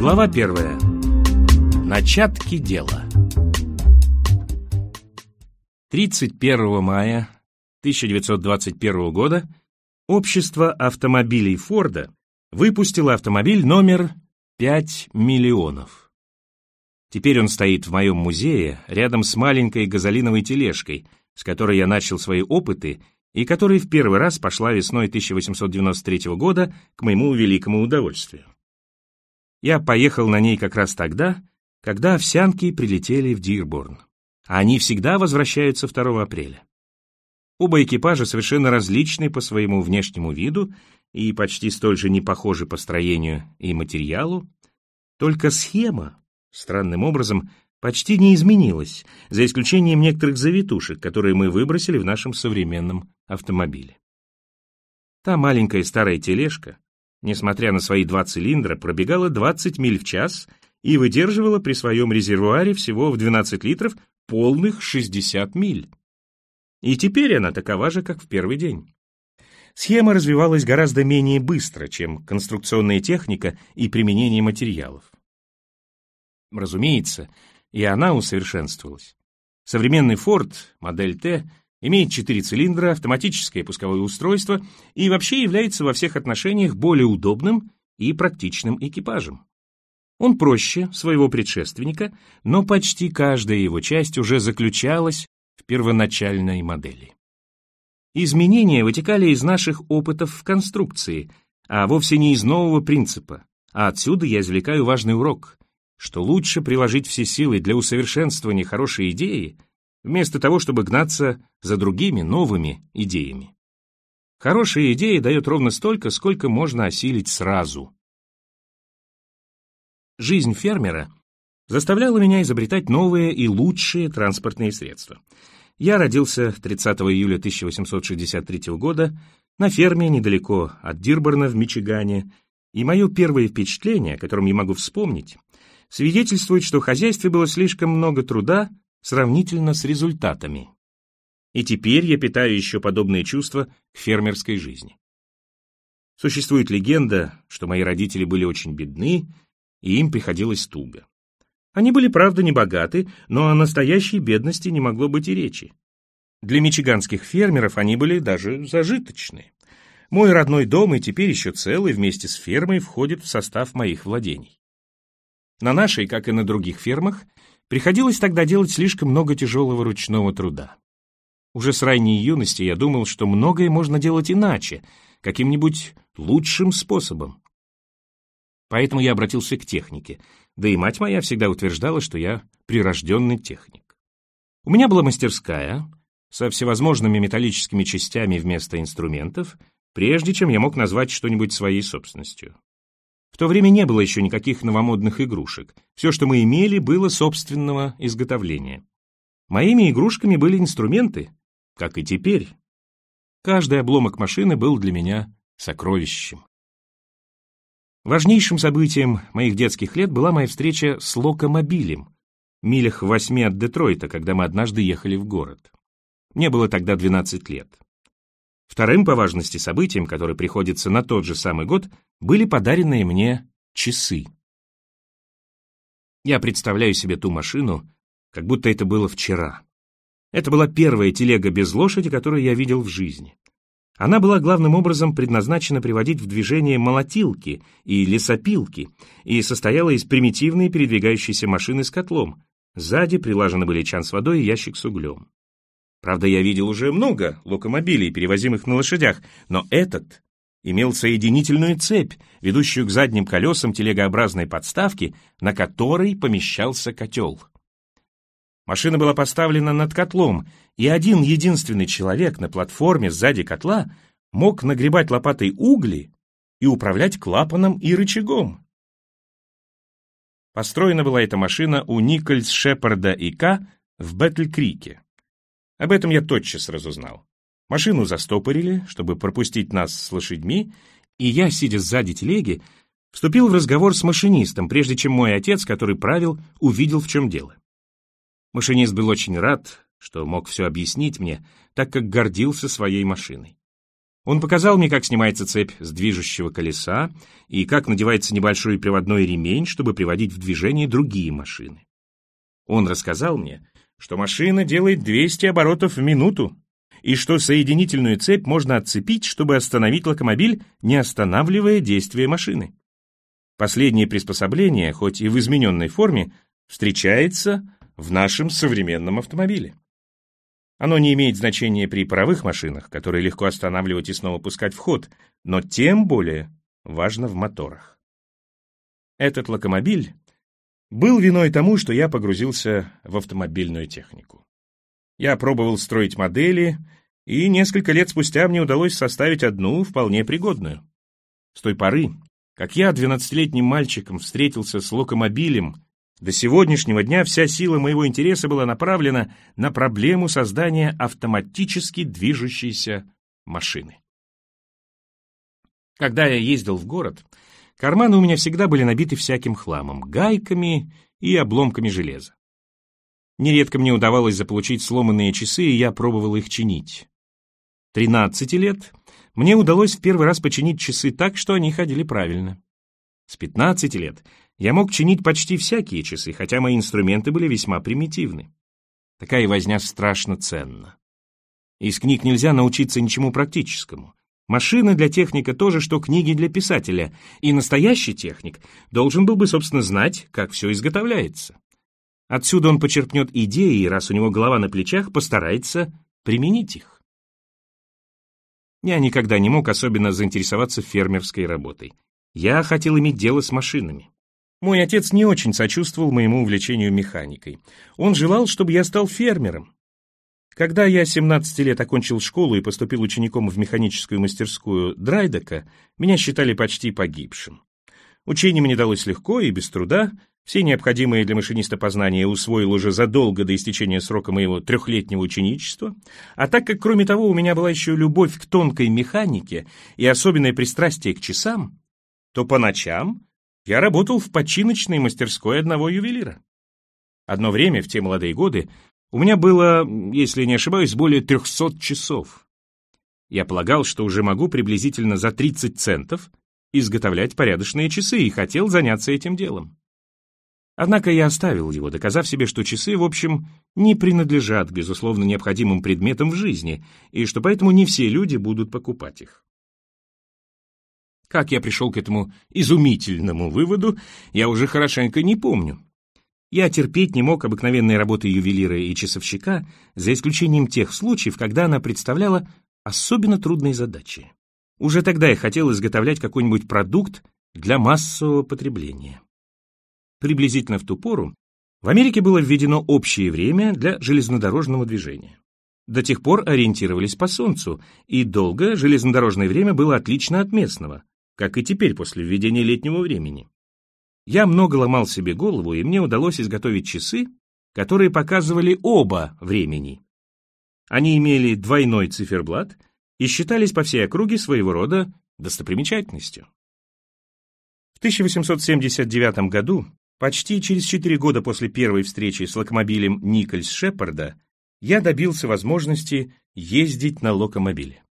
Глава первая. Начатки дела. 31 мая 1921 года общество автомобилей Форда выпустило автомобиль номер 5 миллионов. Теперь он стоит в моем музее рядом с маленькой газолиновой тележкой, с которой я начал свои опыты и которая в первый раз пошла весной 1893 года к моему великому удовольствию. Я поехал на ней как раз тогда, когда овсянки прилетели в Дирборн. Они всегда возвращаются 2 апреля. Оба экипажа совершенно различны по своему внешнему виду и почти столь же не похожи по строению и материалу. Только схема, странным образом, почти не изменилась, за исключением некоторых завитушек, которые мы выбросили в нашем современном автомобиле. Та маленькая старая тележка, несмотря на свои два цилиндра, пробегала 20 миль в час и выдерживала при своем резервуаре всего в 12 литров полных 60 миль. И теперь она такова же, как в первый день. Схема развивалась гораздо менее быстро, чем конструкционная техника и применение материалов. Разумеется, и она усовершенствовалась. Современный Ford, модель T, имеет четыре цилиндра, автоматическое пусковое устройство и вообще является во всех отношениях более удобным и практичным экипажем. Он проще своего предшественника, но почти каждая его часть уже заключалась в первоначальной модели. Изменения вытекали из наших опытов в конструкции, а вовсе не из нового принципа, а отсюда я извлекаю важный урок что лучше приложить все силы для усовершенствования хорошей идеи, вместо того, чтобы гнаться за другими новыми идеями. Хорошая идея дает ровно столько, сколько можно осилить сразу. Жизнь фермера заставляла меня изобретать новые и лучшие транспортные средства. Я родился 30 июля 1863 года на ферме недалеко от Дирборна в Мичигане, и мое первое впечатление, о котором я могу вспомнить, свидетельствует, что в хозяйстве было слишком много труда сравнительно с результатами. И теперь я питаю еще подобные чувства к фермерской жизни. Существует легенда, что мои родители были очень бедны, и им приходилось туго. Они были, правда, не богаты, но о настоящей бедности не могло быть и речи. Для мичиганских фермеров они были даже зажиточны. Мой родной дом и теперь еще целый вместе с фермой входит в состав моих владений. На нашей, как и на других фермах, приходилось тогда делать слишком много тяжелого ручного труда. Уже с ранней юности я думал, что многое можно делать иначе, каким-нибудь лучшим способом. Поэтому я обратился к технике, да и мать моя всегда утверждала, что я прирожденный техник. У меня была мастерская со всевозможными металлическими частями вместо инструментов, прежде чем я мог назвать что-нибудь своей собственностью. То время не было еще никаких новомодных игрушек. Все, что мы имели, было собственного изготовления. Моими игрушками были инструменты, как и теперь. Каждый обломок машины был для меня сокровищем. Важнейшим событием моих детских лет была моя встреча с локомобилем, милях в восьми от Детройта, когда мы однажды ехали в город. Мне было тогда 12 лет. Вторым по важности событием, которое приходится на тот же самый год, были подаренные мне часы. Я представляю себе ту машину, как будто это было вчера. Это была первая телега без лошади, которую я видел в жизни. Она была главным образом предназначена приводить в движение молотилки и лесопилки и состояла из примитивной передвигающейся машины с котлом. Сзади прилажены были чан с водой и ящик с углем. Правда, я видел уже много локомобилей, перевозимых на лошадях, но этот имел соединительную цепь, ведущую к задним колесам телегообразной подставки, на которой помещался котел. Машина была поставлена над котлом, и один единственный человек на платформе сзади котла мог нагребать лопатой угли и управлять клапаном и рычагом. Построена была эта машина у Никольс Шепарда и К. в Бэтл-Крике. Об этом я тотчас разузнал. Машину застопорили, чтобы пропустить нас с лошадьми, и я, сидя сзади телеги, вступил в разговор с машинистом, прежде чем мой отец, который правил, увидел, в чем дело. Машинист был очень рад, что мог все объяснить мне, так как гордился своей машиной. Он показал мне, как снимается цепь с движущего колеса и как надевается небольшой приводной ремень, чтобы приводить в движение другие машины. Он рассказал мне, что машина делает 200 оборотов в минуту, и что соединительную цепь можно отцепить, чтобы остановить локомобиль, не останавливая действие машины. Последнее приспособление, хоть и в измененной форме, встречается в нашем современном автомобиле. Оно не имеет значения при паровых машинах, которые легко останавливать и снова пускать в ход, но тем более важно в моторах. Этот локомобиль был виной тому, что я погрузился в автомобильную технику. Я пробовал строить модели, и несколько лет спустя мне удалось составить одну вполне пригодную. С той поры, как я двенадцатилетним мальчиком встретился с локомобилем, до сегодняшнего дня вся сила моего интереса была направлена на проблему создания автоматически движущейся машины. Когда я ездил в город, карманы у меня всегда были набиты всяким хламом, гайками и обломками железа. Нередко мне удавалось заполучить сломанные часы, и я пробовал их чинить. 13 лет мне удалось в первый раз починить часы так, что они ходили правильно. С 15 лет я мог чинить почти всякие часы, хотя мои инструменты были весьма примитивны. Такая возня страшно ценна. Из книг нельзя научиться ничему практическому. Машина для техника тоже, что книги для писателя, и настоящий техник должен был бы, собственно, знать, как все изготовляется. Отсюда он почерпнет идеи, и раз у него голова на плечах, постарается применить их. Я никогда не мог особенно заинтересоваться фермерской работой. Я хотел иметь дело с машинами. Мой отец не очень сочувствовал моему увлечению механикой. Он желал, чтобы я стал фермером. Когда я 17 лет окончил школу и поступил учеником в механическую мастерскую Драйдека, меня считали почти погибшим. Учение мне далось легко и без труда, все необходимые для машиниста познания усвоил уже задолго до истечения срока моего трехлетнего ученичества, а так как, кроме того, у меня была еще любовь к тонкой механике и особенное пристрастие к часам, то по ночам я работал в починочной мастерской одного ювелира. Одно время, в те молодые годы, у меня было, если не ошибаюсь, более 300 часов. Я полагал, что уже могу приблизительно за 30 центов изготовлять порядочные часы и хотел заняться этим делом. Однако я оставил его, доказав себе, что часы, в общем, не принадлежат, безусловно, необходимым предметам в жизни, и что поэтому не все люди будут покупать их. Как я пришел к этому изумительному выводу, я уже хорошенько не помню. Я терпеть не мог обыкновенной работы ювелира и часовщика, за исключением тех случаев, когда она представляла особенно трудные задачи. Уже тогда я хотел изготовлять какой-нибудь продукт для массового потребления. Приблизительно в ту пору в Америке было введено общее время для железнодорожного движения. До тех пор ориентировались по Солнцу, и долго железнодорожное время было отлично от местного, как и теперь после введения летнего времени. Я много ломал себе голову, и мне удалось изготовить часы, которые показывали оба времени. Они имели двойной циферблат и считались по всей округе своего рода достопримечательностью. В 1879 году, почти через четыре года после первой встречи с локомобилем Никольс Шепарда, я добился возможности ездить на локомобиле.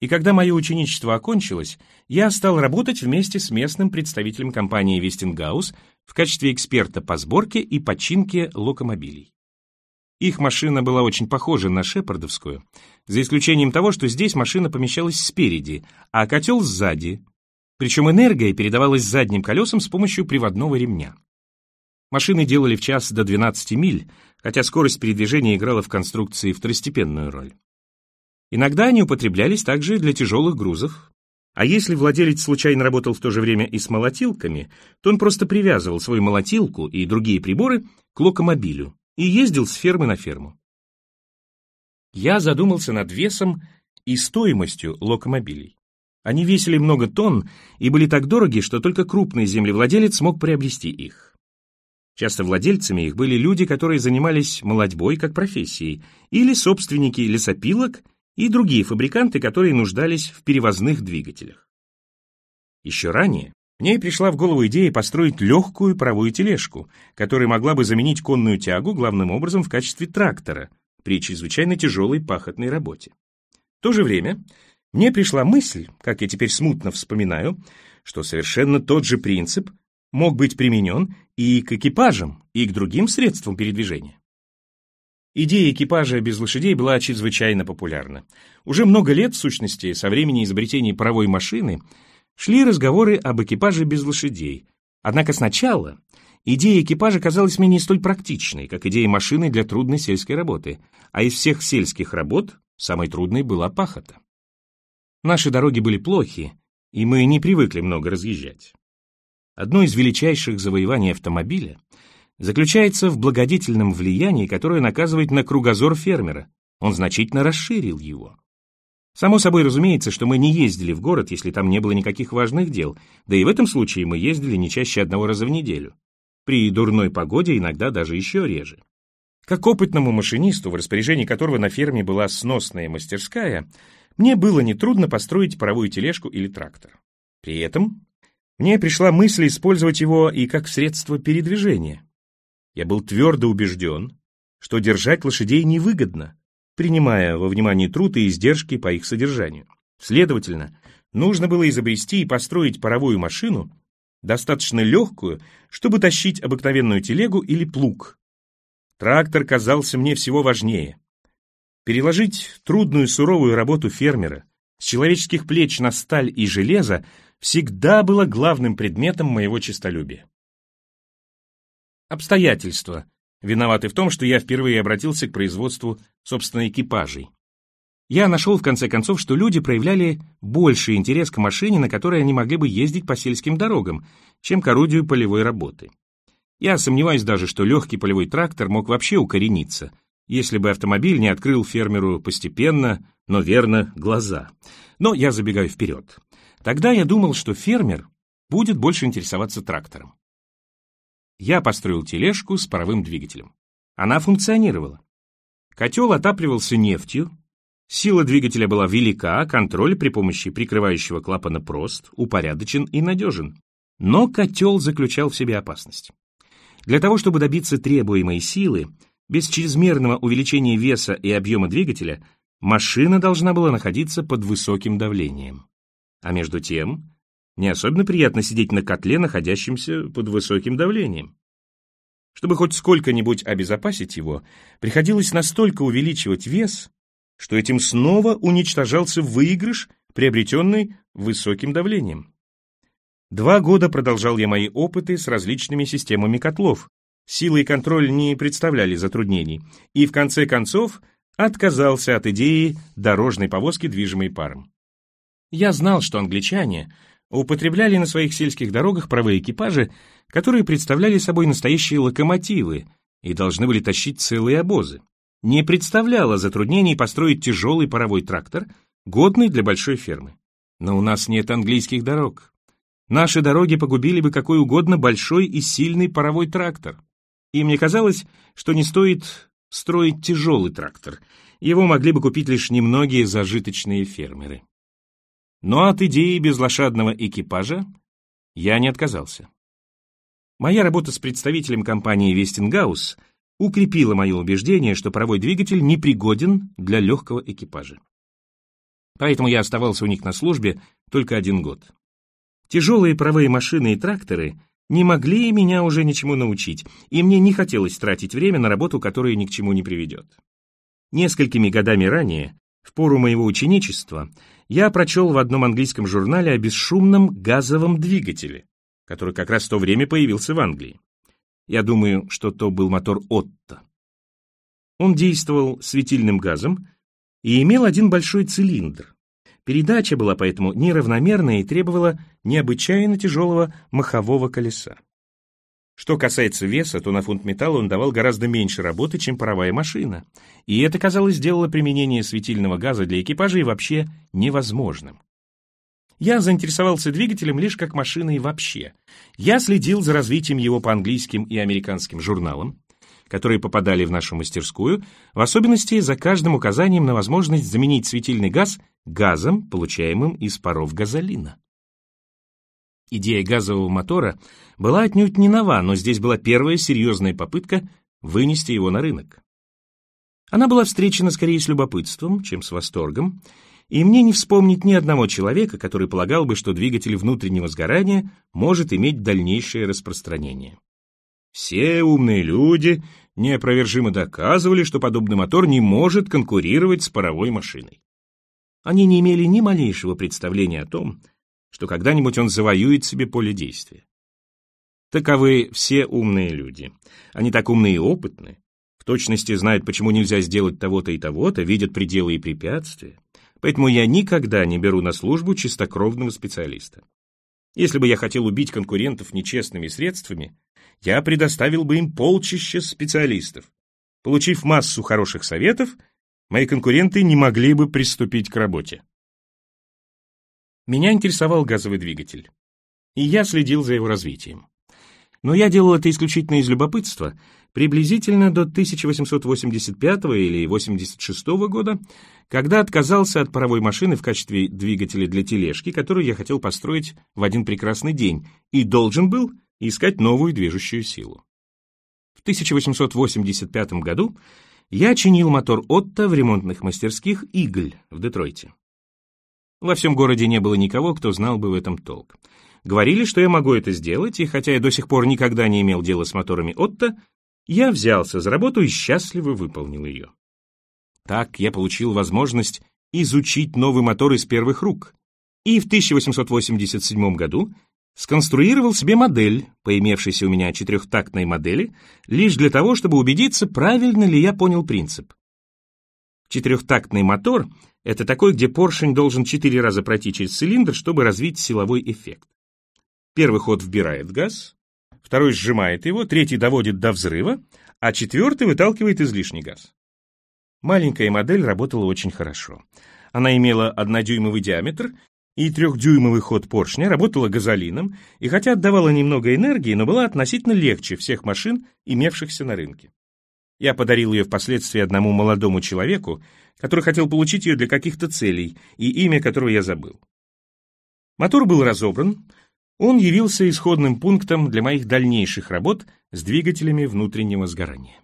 И когда мое ученичество окончилось, я стал работать вместе с местным представителем компании Вестингаус в качестве эксперта по сборке и починке локомобилей. Их машина была очень похожа на шепардовскую, за исключением того, что здесь машина помещалась спереди, а котел сзади, причем энергия передавалась задним колесам с помощью приводного ремня. Машины делали в час до 12 миль, хотя скорость передвижения играла в конструкции второстепенную роль. Иногда они употреблялись также для тяжелых грузов. А если владелец случайно работал в то же время и с молотилками, то он просто привязывал свою молотилку и другие приборы к локомобилю и ездил с фермы на ферму. Я задумался над весом и стоимостью локомобилей. Они весили много тонн и были так дороги, что только крупный землевладелец мог приобрести их. Часто владельцами их были люди, которые занимались молодьбой как профессией, или собственники лесопилок и другие фабриканты, которые нуждались в перевозных двигателях. Еще ранее мне пришла в голову идея построить легкую паровую тележку, которая могла бы заменить конную тягу главным образом в качестве трактора при чрезвычайно тяжелой пахотной работе. В то же время мне пришла мысль, как я теперь смутно вспоминаю, что совершенно тот же принцип мог быть применен и к экипажам, и к другим средствам передвижения. Идея экипажа без лошадей была чрезвычайно популярна. Уже много лет, в сущности, со времени изобретения паровой машины, шли разговоры об экипаже без лошадей. Однако сначала идея экипажа казалась мне не столь практичной, как идея машины для трудной сельской работы, а из всех сельских работ самой трудной была пахота. Наши дороги были плохи, и мы не привыкли много разъезжать. Одно из величайших завоеваний автомобиля заключается в благодетельном влиянии, которое наказывает на кругозор фермера. Он значительно расширил его. Само собой разумеется, что мы не ездили в город, если там не было никаких важных дел, да и в этом случае мы ездили не чаще одного раза в неделю. При дурной погоде иногда даже еще реже. Как опытному машинисту, в распоряжении которого на ферме была сносная мастерская, мне было нетрудно построить паровую тележку или трактор. При этом мне пришла мысль использовать его и как средство передвижения. Я был твердо убежден, что держать лошадей невыгодно, принимая во внимание труд и издержки по их содержанию. Следовательно, нужно было изобрести и построить паровую машину, достаточно легкую, чтобы тащить обыкновенную телегу или плуг. Трактор казался мне всего важнее. Переложить трудную суровую работу фермера с человеческих плеч на сталь и железо всегда было главным предметом моего честолюбия. Обстоятельства виноваты в том, что я впервые обратился к производству, собственно, экипажей. Я нашел, в конце концов, что люди проявляли больший интерес к машине, на которой они могли бы ездить по сельским дорогам, чем к орудию полевой работы. Я сомневаюсь даже, что легкий полевой трактор мог вообще укорениться, если бы автомобиль не открыл фермеру постепенно, но верно, глаза. Но я забегаю вперед. Тогда я думал, что фермер будет больше интересоваться трактором. Я построил тележку с паровым двигателем. Она функционировала. Котел отапливался нефтью, сила двигателя была велика, контроль при помощи прикрывающего клапана прост, упорядочен и надежен. Но котел заключал в себе опасность. Для того, чтобы добиться требуемой силы, без чрезмерного увеличения веса и объема двигателя, машина должна была находиться под высоким давлением. А между тем, не особенно приятно сидеть на котле, находящемся под высоким давлением. Чтобы хоть сколько-нибудь обезопасить его, приходилось настолько увеличивать вес, что этим снова уничтожался выигрыш, приобретенный высоким давлением. Два года продолжал я мои опыты с различными системами котлов. Сила и контроль не представляли затруднений, и в конце концов отказался от идеи дорожной повозки, движимой паром. Я знал, что англичане употребляли на своих сельских дорогах правые экипажи, которые представляли собой настоящие локомотивы и должны были тащить целые обозы. Не представляло затруднений построить тяжелый паровой трактор, годный для большой фермы. Но у нас нет английских дорог. Наши дороги погубили бы какой угодно большой и сильный паровой трактор. И мне казалось, что не стоит строить тяжелый трактор. Его могли бы купить лишь немногие зажиточные фермеры. Но от идеи безлошадного экипажа я не отказался. Моя работа с представителем компании Вестингаус укрепила мое убеждение, что паровой двигатель непригоден для легкого экипажа. Поэтому я оставался у них на службе только один год. Тяжелые паровые машины и тракторы не могли меня уже ничему научить, и мне не хотелось тратить время на работу, которая ни к чему не приведет. Несколькими годами ранее, в пору моего ученичества, я прочел в одном английском журнале о бесшумном газовом двигателе, который как раз в то время появился в Англии. Я думаю, что то был мотор Отто. Он действовал светильным газом и имел один большой цилиндр. Передача была поэтому неравномерная и требовала необычайно тяжелого махового колеса. Что касается веса, то на фунт металла он давал гораздо меньше работы, чем паровая машина, и это, казалось, сделало применение светильного газа для экипажей вообще невозможным. Я заинтересовался двигателем лишь как машиной вообще. Я следил за развитием его по английским и американским журналам, которые попадали в нашу мастерскую, в особенности за каждым указанием на возможность заменить светильный газ газом, получаемым из паров газолина. Идея газового мотора была отнюдь не нова, но здесь была первая серьезная попытка вынести его на рынок. Она была встречена скорее с любопытством, чем с восторгом, и мне не вспомнить ни одного человека, который полагал бы, что двигатель внутреннего сгорания может иметь дальнейшее распространение. Все умные люди неопровержимо доказывали, что подобный мотор не может конкурировать с паровой машиной. Они не имели ни малейшего представления о том, что когда-нибудь он завоюет себе поле действия. Таковы все умные люди. Они так умны и опытны, в точности знают, почему нельзя сделать того-то и того-то, видят пределы и препятствия. Поэтому я никогда не беру на службу чистокровного специалиста. Если бы я хотел убить конкурентов нечестными средствами, я предоставил бы им полчища специалистов. Получив массу хороших советов, мои конкуренты не могли бы приступить к работе. Меня интересовал газовый двигатель, и я следил за его развитием. Но я делал это исключительно из любопытства, приблизительно до 1885 или 86 года, когда отказался от паровой машины в качестве двигателя для тележки, которую я хотел построить в один прекрасный день, и должен был искать новую движущую силу. В 1885 году я чинил мотор Отто в ремонтных мастерских «Игль» в Детройте. Во всем городе не было никого, кто знал бы в этом толк. Говорили, что я могу это сделать, и хотя я до сих пор никогда не имел дела с моторами Отто, я взялся за работу и счастливо выполнил ее. Так я получил возможность изучить новый мотор из первых рук, и в 1887 году сконструировал себе модель, по имевшейся у меня четырехтактной модели, лишь для того, чтобы убедиться, правильно ли я понял принцип. Четырехтактный мотор — это такой, где поршень должен четыре раза пройти через цилиндр, чтобы развить силовой эффект. Первый ход вбирает газ, второй сжимает его, третий доводит до взрыва, а четвертый выталкивает излишний газ. Маленькая модель работала очень хорошо. Она имела однодюймовый диаметр и трехдюймовый ход поршня, работала газолином, и хотя отдавала немного энергии, но была относительно легче всех машин, имевшихся на рынке. Я подарил ее впоследствии одному молодому человеку, который хотел получить ее для каких-то целей, и имя которого я забыл. Мотор был разобран, он явился исходным пунктом для моих дальнейших работ с двигателями внутреннего сгорания.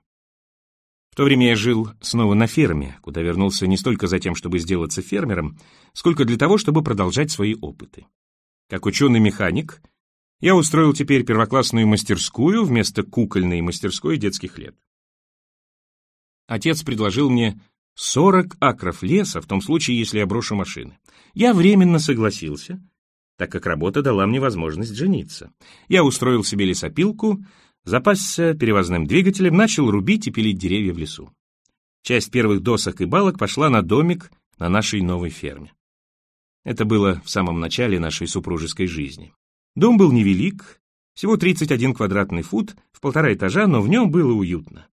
В то время я жил снова на ферме, куда вернулся не столько за тем, чтобы сделаться фермером, сколько для того, чтобы продолжать свои опыты. Как ученый-механик, я устроил теперь первоклассную мастерскую вместо кукольной мастерской детских лет. Отец предложил мне 40 акров леса в том случае, если я брошу машины. Я временно согласился — так как работа дала мне возможность жениться. Я устроил себе лесопилку, запасся перевозным двигателем, начал рубить и пилить деревья в лесу. Часть первых досок и балок пошла на домик на нашей новой ферме. Это было в самом начале нашей супружеской жизни. Дом был невелик, всего 31 квадратный фут, в полтора этажа, но в нем было уютно.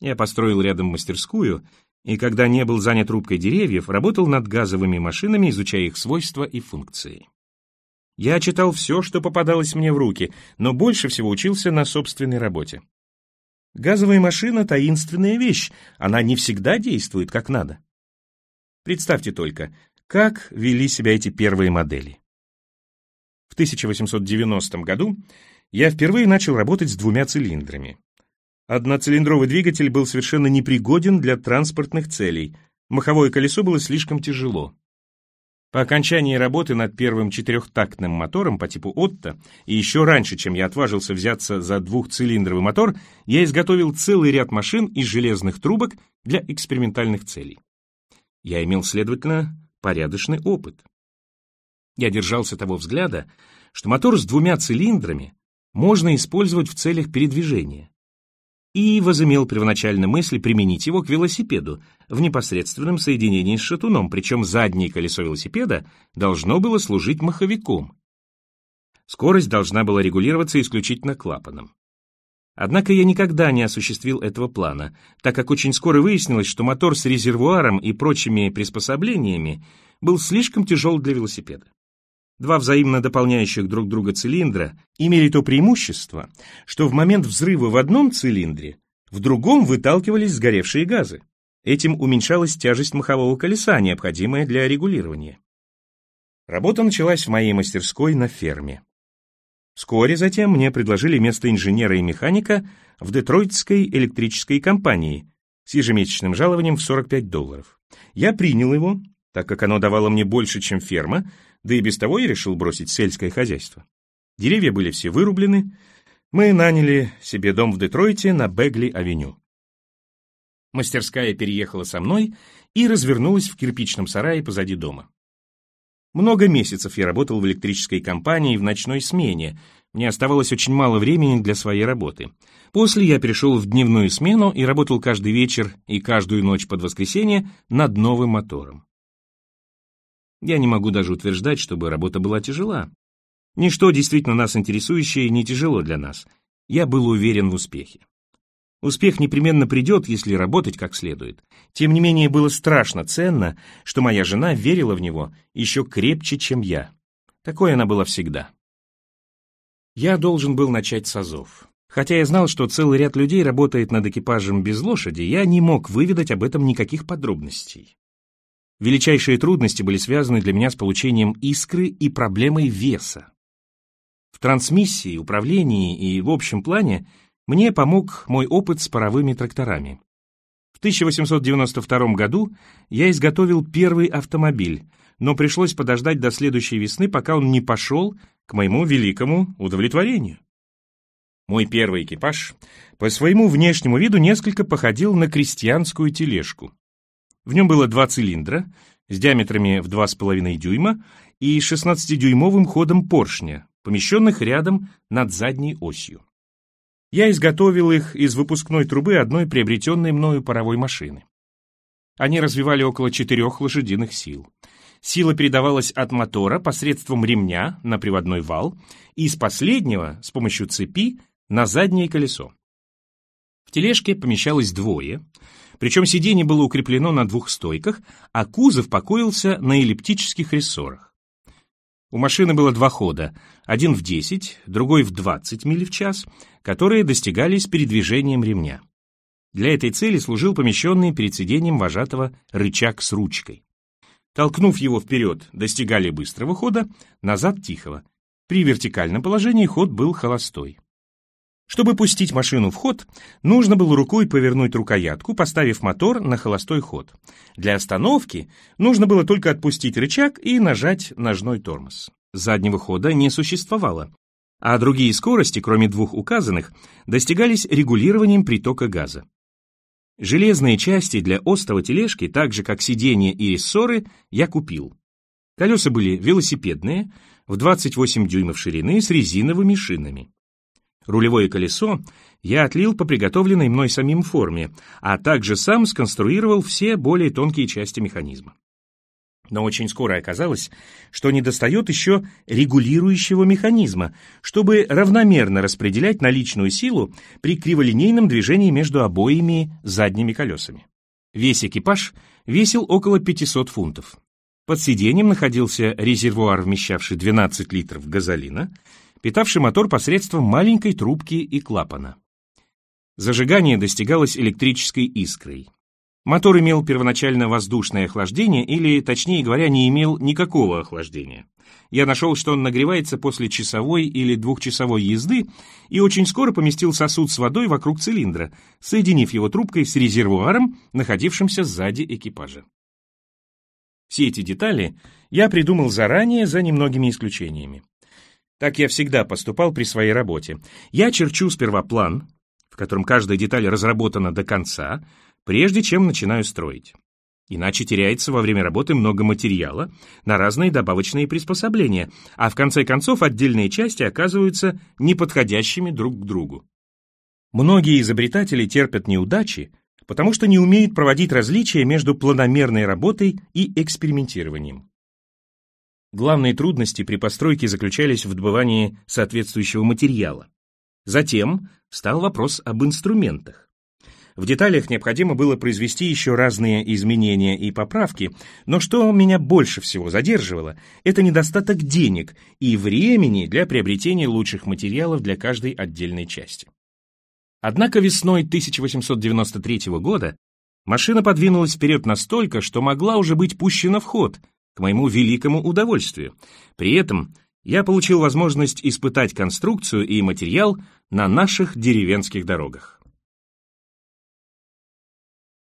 Я построил рядом мастерскую, и когда не был занят рубкой деревьев, работал над газовыми машинами, изучая их свойства и функции. Я читал все, что попадалось мне в руки, но больше всего учился на собственной работе. Газовая машина — таинственная вещь, она не всегда действует как надо. Представьте только, как вели себя эти первые модели. В 1890 году я впервые начал работать с двумя цилиндрами. Одноцилиндровый двигатель был совершенно непригоден для транспортных целей, маховое колесо было слишком тяжело. По окончании работы над первым четырехтактным мотором по типу Отто, и еще раньше, чем я отважился взяться за двухцилиндровый мотор, я изготовил целый ряд машин из железных трубок для экспериментальных целей. Я имел, следовательно, порядочный опыт. Я держался того взгляда, что мотор с двумя цилиндрами можно использовать в целях передвижения, и возымел первоначально мысль применить его к велосипеду в непосредственном соединении с шатуном, причем заднее колесо велосипеда должно было служить маховиком. Скорость должна была регулироваться исключительно клапаном. Однако я никогда не осуществил этого плана, так как очень скоро выяснилось, что мотор с резервуаром и прочими приспособлениями был слишком тяжел для велосипеда. Два взаимно дополняющих друг друга цилиндра имели то преимущество, что в момент взрыва в одном цилиндре в другом выталкивались сгоревшие газы. Этим уменьшалась тяжесть махового колеса, необходимая для регулирования. Работа началась в моей мастерской на ферме. Вскоре затем мне предложили место инженера и механика в Детройтской электрической компании с ежемесячным жалованием в 45 долларов. Я принял его так как оно давало мне больше, чем ферма, да и без того я решил бросить сельское хозяйство. Деревья были все вырублены, мы наняли себе дом в Детройте на Бегли-авеню. Мастерская переехала со мной и развернулась в кирпичном сарае позади дома. Много месяцев я работал в электрической компании в ночной смене, мне оставалось очень мало времени для своей работы. После я перешел в дневную смену и работал каждый вечер и каждую ночь под воскресенье над новым мотором. Я не могу даже утверждать, чтобы работа была тяжела. Ничто действительно нас интересующее не тяжело для нас. Я был уверен в успехе. Успех непременно придет, если работать как следует. Тем не менее, было страшно ценно, что моя жена верила в него еще крепче, чем я. Такой она была всегда. Я должен был начать с азов. Хотя я знал, что целый ряд людей работает над экипажем без лошади, я не мог выведать об этом никаких подробностей. Величайшие трудности были связаны для меня с получением искры и проблемой веса. В трансмиссии, управлении и в общем плане мне помог мой опыт с паровыми тракторами. В 1892 году я изготовил первый автомобиль, но пришлось подождать до следующей весны, пока он не пошел к моему великому удовлетворению. Мой первый экипаж по своему внешнему виду несколько походил на крестьянскую тележку. В нем было два цилиндра с диаметрами в 2,5 дюйма и 16-дюймовым ходом поршня, помещенных рядом над задней осью. Я изготовил их из выпускной трубы одной приобретенной мною паровой машины. Они развивали около четырех лошадиных сил. Сила передавалась от мотора посредством ремня на приводной вал и из последнего с помощью цепи на заднее колесо. Тележке помещалось двое, причем сиденье было укреплено на двух стойках, а кузов покоился на эллиптических рессорах. У машины было два хода, один в 10, другой в 20 миль в час, которые достигались передвижением ремня. Для этой цели служил помещенный перед сиденьем вожатого рычаг с ручкой. Толкнув его вперед, достигали быстрого хода, назад тихого. При вертикальном положении ход был холостой. Чтобы пустить машину в ход, нужно было рукой повернуть рукоятку, поставив мотор на холостой ход. Для остановки нужно было только отпустить рычаг и нажать ножной тормоз. Заднего хода не существовало, а другие скорости, кроме двух указанных, достигались регулированием притока газа. Железные части для остова тележки, так же как сиденья и рессоры, я купил. Колеса были велосипедные, в 28 дюймов ширины с резиновыми шинами. Рулевое колесо я отлил по приготовленной мной самим форме, а также сам сконструировал все более тонкие части механизма. Но очень скоро оказалось, что недостает еще регулирующего механизма, чтобы равномерно распределять наличную силу при криволинейном движении между обоими задними колесами. Весь экипаж весил около 500 фунтов. Под сиденьем находился резервуар, вмещавший 12 литров газолина, питавший мотор посредством маленькой трубки и клапана. Зажигание достигалось электрической искрой. Мотор имел первоначально воздушное охлаждение, или, точнее говоря, не имел никакого охлаждения. Я нашел, что он нагревается после часовой или двухчасовой езды и очень скоро поместил сосуд с водой вокруг цилиндра, соединив его трубкой с резервуаром, находившимся сзади экипажа. Все эти детали я придумал заранее за немногими исключениями. Так я всегда поступал при своей работе. Я черчу сперва план, в котором каждая деталь разработана до конца, прежде чем начинаю строить. Иначе теряется во время работы много материала на разные добавочные приспособления, а в конце концов отдельные части оказываются неподходящими друг к другу. Многие изобретатели терпят неудачи, потому что не умеют проводить различия между планомерной работой и экспериментированием. Главные трудности при постройке заключались в добывании соответствующего материала. Затем стал вопрос об инструментах. В деталях необходимо было произвести еще разные изменения и поправки, но что меня больше всего задерживало, это недостаток денег и времени для приобретения лучших материалов для каждой отдельной части. Однако весной 1893 года машина подвинулась вперед настолько, что могла уже быть пущена в ход, к моему великому удовольствию. При этом я получил возможность испытать конструкцию и материал на наших деревенских дорогах.